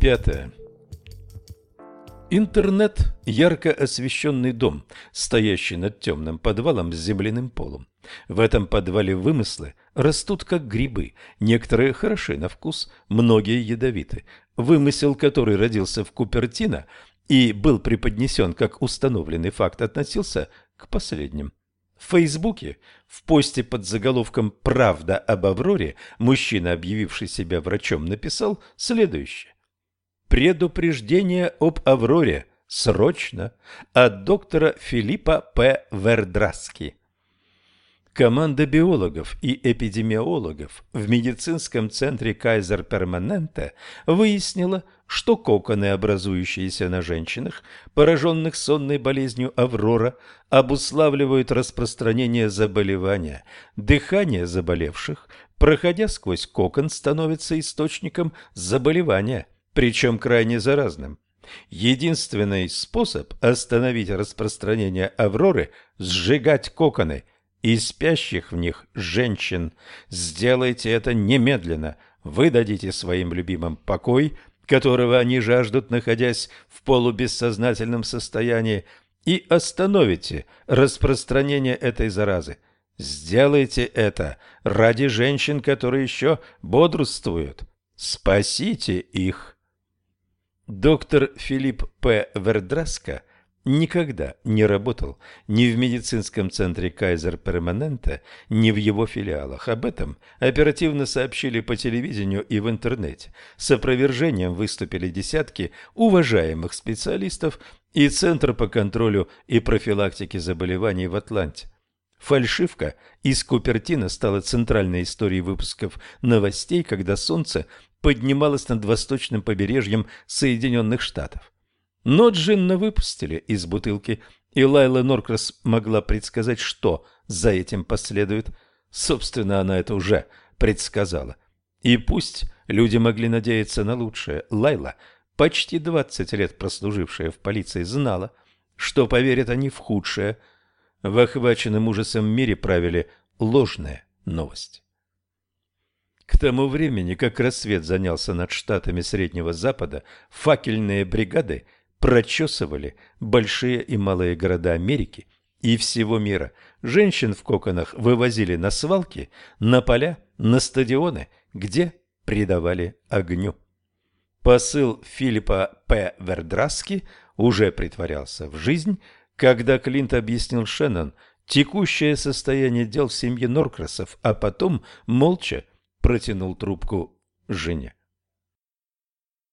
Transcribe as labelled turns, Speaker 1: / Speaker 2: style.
Speaker 1: Пятое. Интернет – ярко освещенный дом, стоящий над темным подвалом с земляным полом. В этом подвале вымыслы растут как грибы, некоторые хороши на вкус, многие ядовиты. Вымысел, который родился в Купертино и был преподнесен как установленный факт, относился к последним. В Фейсбуке в посте под заголовком «Правда об Авроре» мужчина, объявивший себя врачом, написал следующее. «Предупреждение об Авроре. Срочно. От доктора Филиппа П. Вердраски». Команда биологов и эпидемиологов в медицинском центре Кайзер Перманенте выяснила, что коконы, образующиеся на женщинах, пораженных сонной болезнью Аврора, обуславливают распространение заболевания. Дыхание заболевших, проходя сквозь кокон, становится источником заболевания, причем крайне заразным. Единственный способ остановить распространение Авроры – сжигать коконы – и спящих в них женщин. Сделайте это немедленно. Вы дадите своим любимым покой, которого они жаждут, находясь в полубессознательном состоянии, и остановите распространение этой заразы. Сделайте это ради женщин, которые еще бодрствуют. Спасите их. Доктор Филипп П. Вердраско никогда не работал ни в медицинском центре Кайзер Перманента, ни в его филиалах. Об этом оперативно сообщили по телевидению и в интернете. С опровержением выступили десятки уважаемых специалистов и Центр по контролю и профилактике заболеваний в Атланте. Фальшивка из Купертино стала центральной историей выпусков новостей, когда солнце поднималось над восточным побережьем Соединенных Штатов. Но джинна выпустили из бутылки, и Лайла Норкрас могла предсказать, что за этим последует. Собственно, она это уже предсказала. И пусть люди могли надеяться на лучшее, Лайла, почти двадцать лет прослужившая в полиции, знала, что поверят они в худшее. В охваченном ужасом мире правили ложная новость. К тому времени, как рассвет занялся над штатами Среднего Запада, факельные бригады – прочесывали большие и малые города Америки и всего мира. Женщин в коконах вывозили на свалки, на поля, на стадионы, где предавали огню. Посыл Филиппа П. Вердраски уже притворялся в жизнь, когда Клинт объяснил Шеннон текущее состояние дел в семье Норкрасов, а потом молча протянул трубку жене.